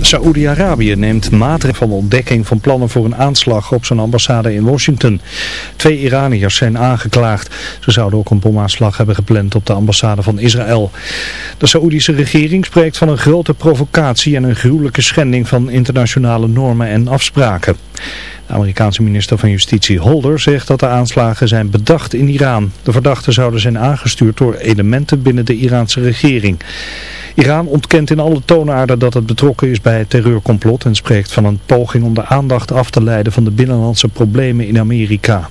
Saoedi-Arabië neemt maatregelen van ontdekking van plannen voor een aanslag op zijn ambassade in Washington. Twee Iraniërs zijn aangeklaagd. Ze zouden ook een bomaanslag hebben gepland op de ambassade van Israël. De Saoedische regering spreekt van een grote provocatie en een gruwelijke schending van internationale normen en afspraken. De Amerikaanse minister van Justitie Holder zegt dat de aanslagen zijn bedacht in Iran. De verdachten zouden zijn aangestuurd door elementen binnen de Iraanse regering. Iran ontkent in alle toonaarden dat het betrokken is bij het terreurcomplot en spreekt van een poging om de aandacht af te leiden van de binnenlandse problemen in Amerika.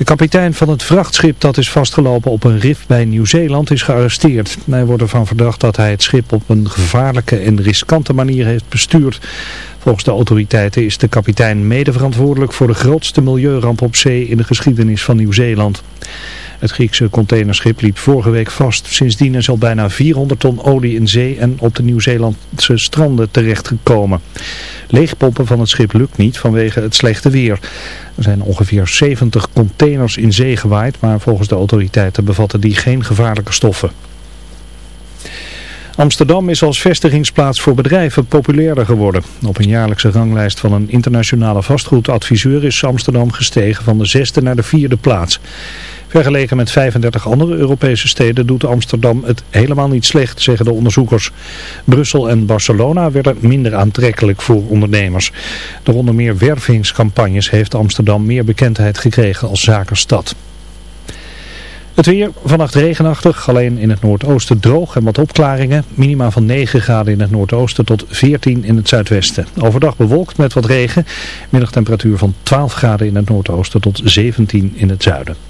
De kapitein van het vrachtschip dat is vastgelopen op een rif bij Nieuw-Zeeland is gearresteerd. Hij wordt ervan verdacht dat hij het schip op een gevaarlijke en riskante manier heeft bestuurd. Volgens de autoriteiten is de kapitein mede verantwoordelijk voor de grootste milieuramp op zee in de geschiedenis van Nieuw-Zeeland. Het Griekse containerschip liep vorige week vast. Sindsdien is al bijna 400 ton olie in zee en op de Nieuw-Zeelandse stranden terechtgekomen. Leegpompen van het schip lukt niet vanwege het slechte weer. Er zijn ongeveer 70 containers in zee gewaaid, maar volgens de autoriteiten bevatten die geen gevaarlijke stoffen. Amsterdam is als vestigingsplaats voor bedrijven populairder geworden. Op een jaarlijkse ranglijst van een internationale vastgoedadviseur is Amsterdam gestegen van de zesde naar de vierde plaats. Vergeleken met 35 andere Europese steden doet Amsterdam het helemaal niet slecht, zeggen de onderzoekers. Brussel en Barcelona werden minder aantrekkelijk voor ondernemers. Door onder meer wervingscampagnes heeft Amsterdam meer bekendheid gekregen als zakenstad. Het weer vannacht regenachtig, alleen in het noordoosten droog en wat opklaringen. Minima van 9 graden in het noordoosten tot 14 in het zuidwesten. Overdag bewolkt met wat regen. Middagtemperatuur van 12 graden in het noordoosten tot 17 in het zuiden.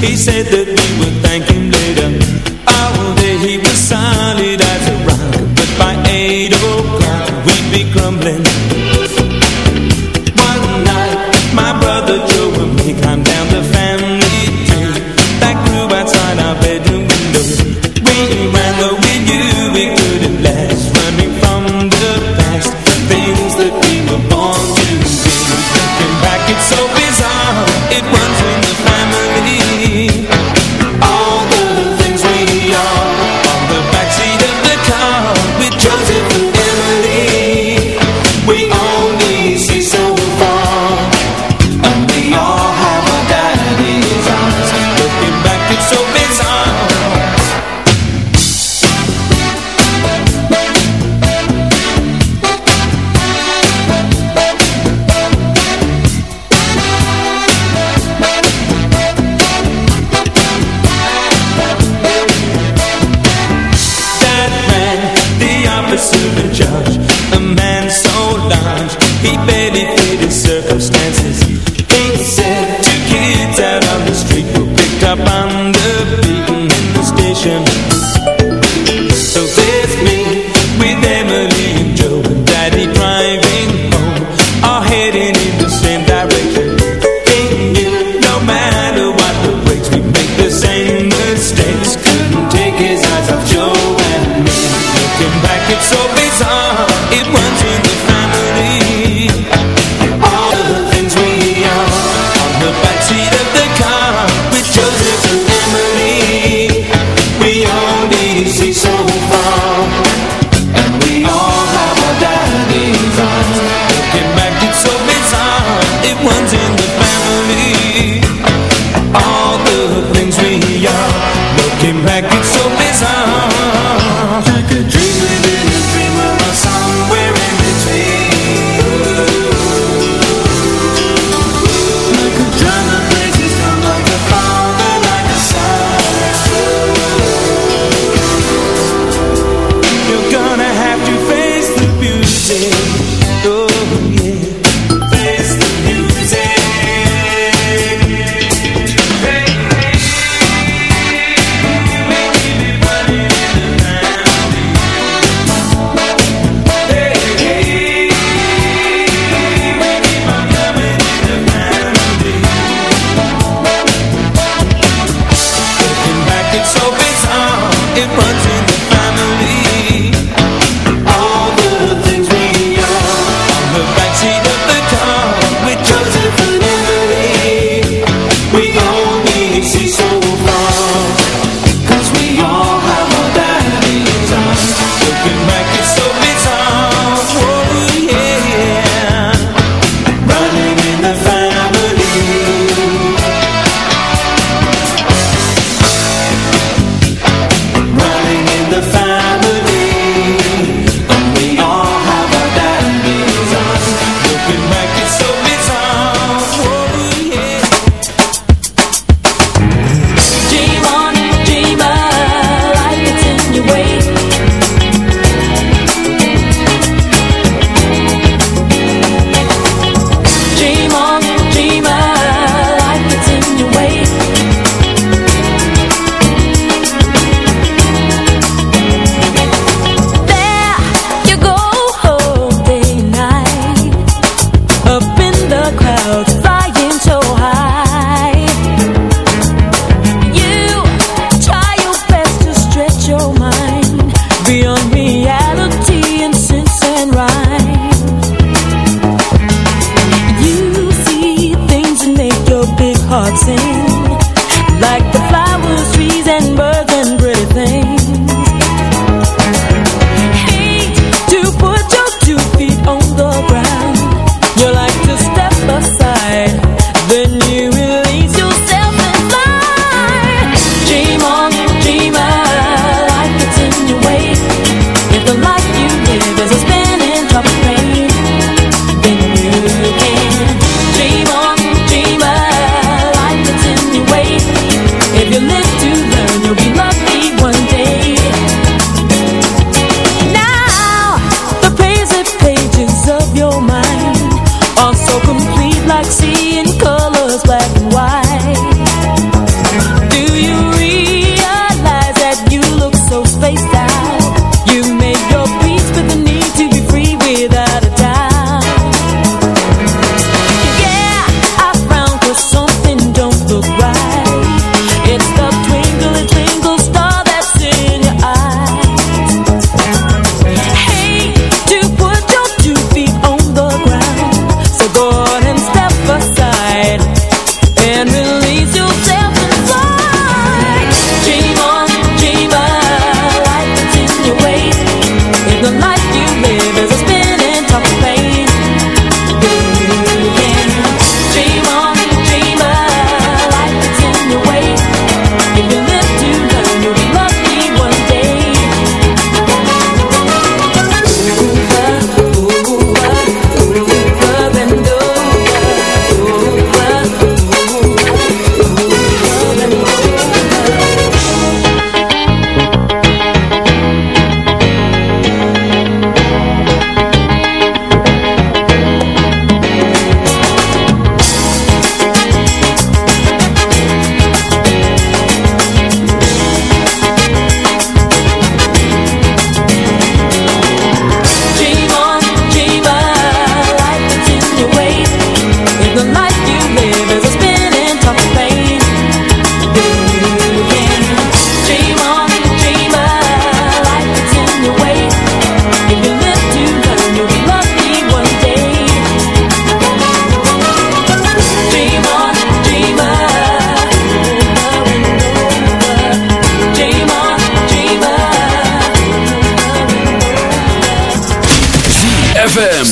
He said that the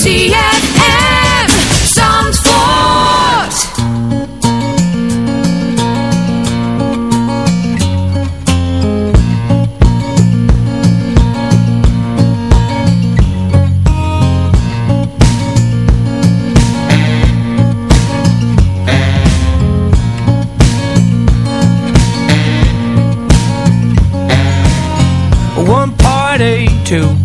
ZFM Zandvoort. One party, two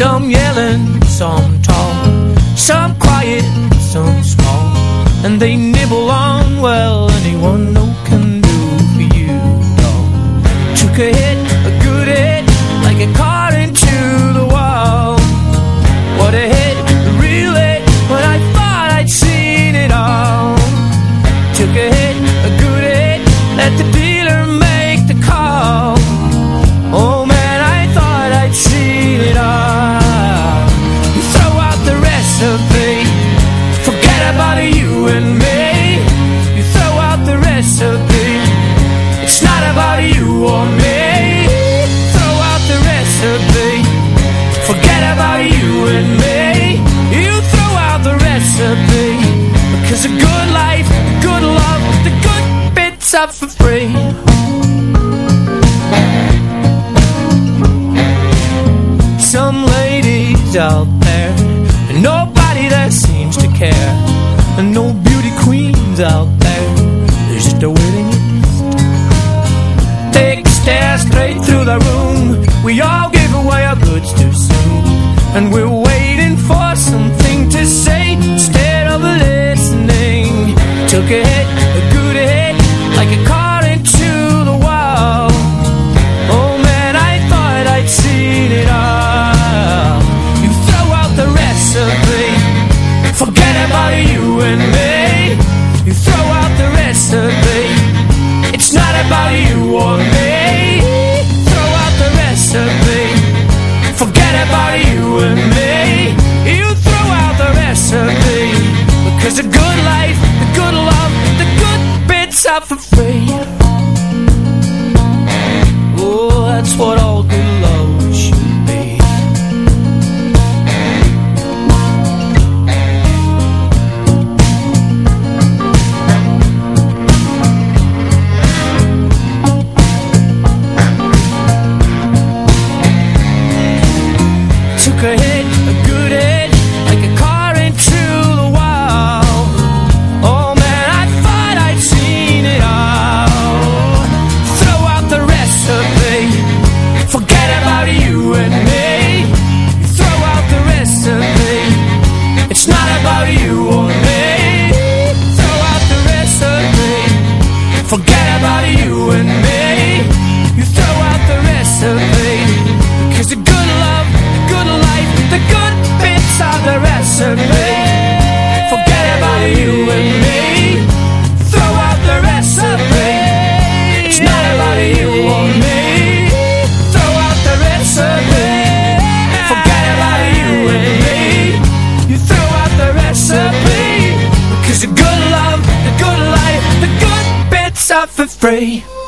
Some yelling, some tall, some quiet, some small. And they nibble on, well, anyone waiting for something to say instead of listening. Took a hit. for free.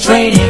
training.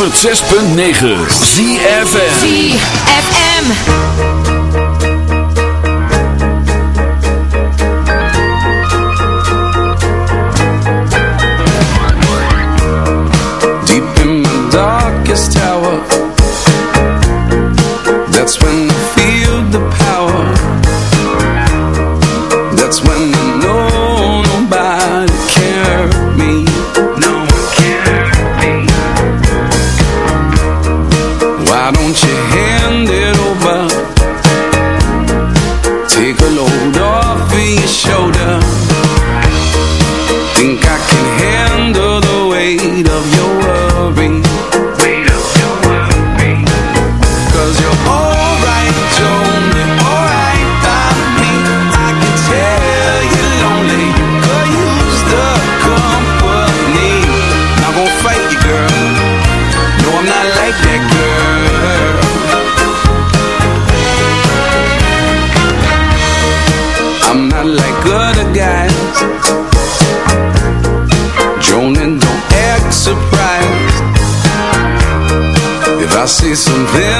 106.9 ZFM ZFM. Something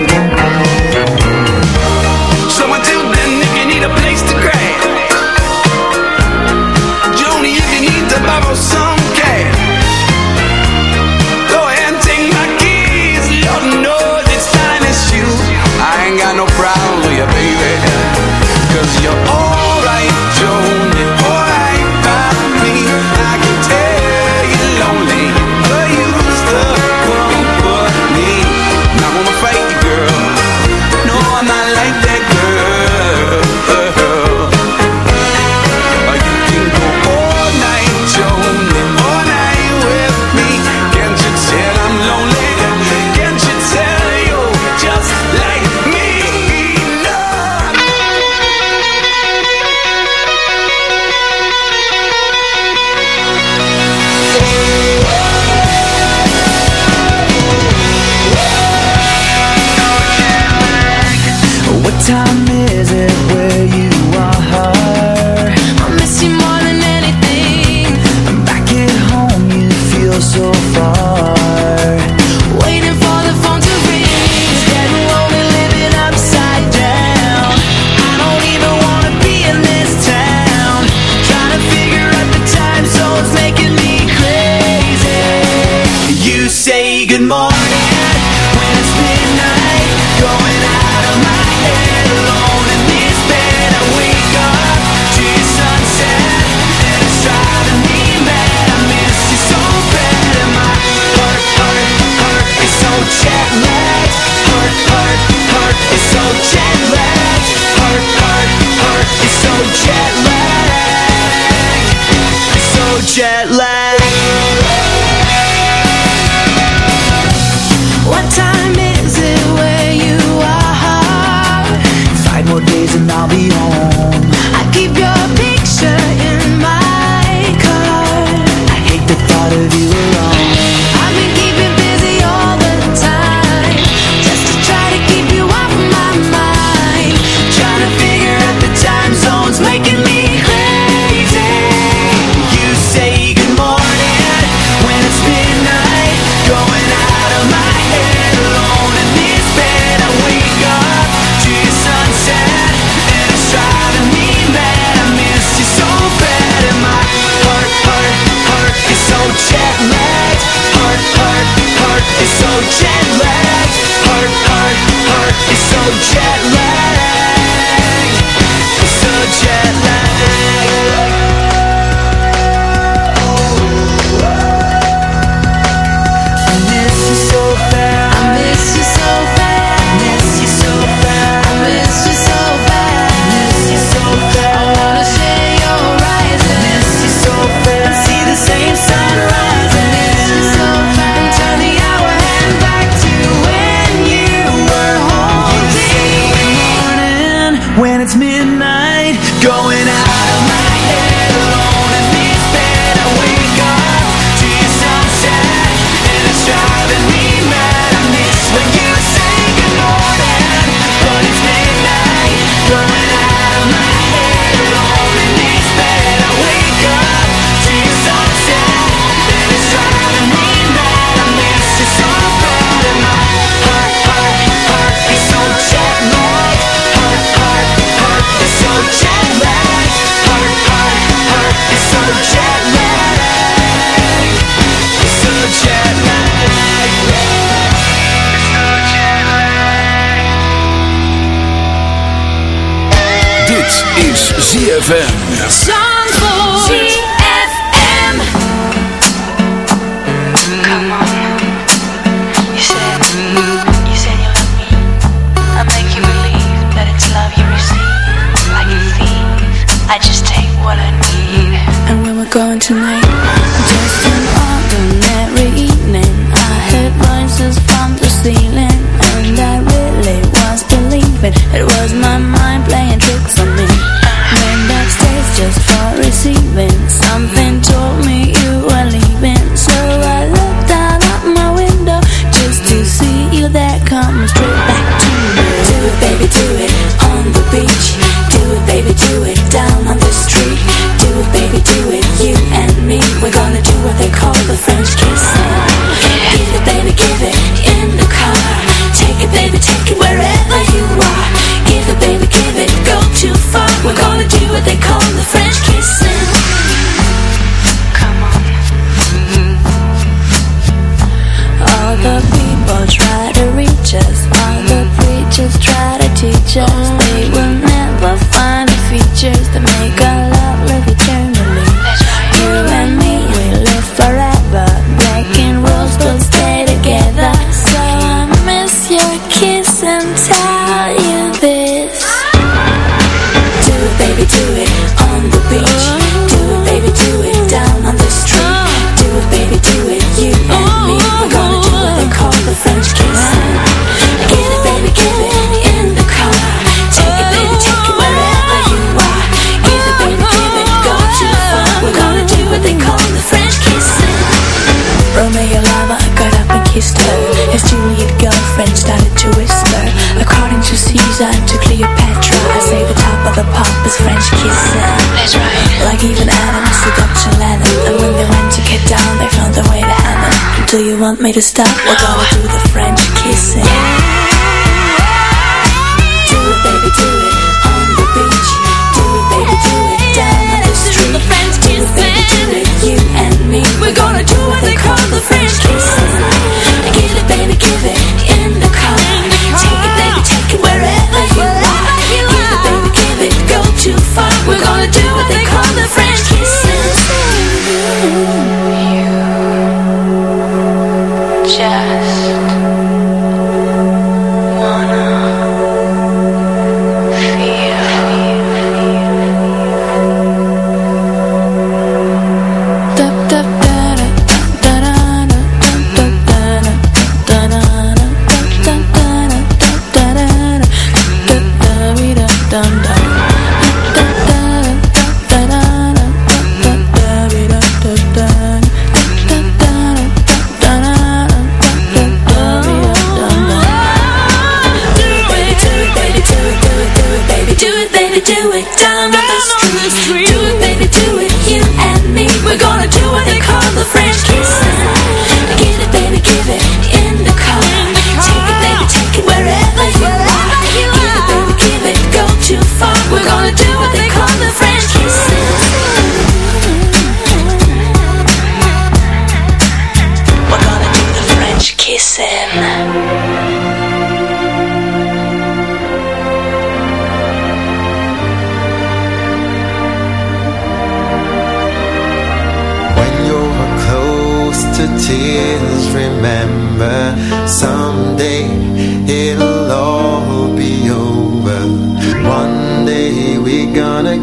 want me to stop, we're gonna do the French kissing.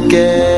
again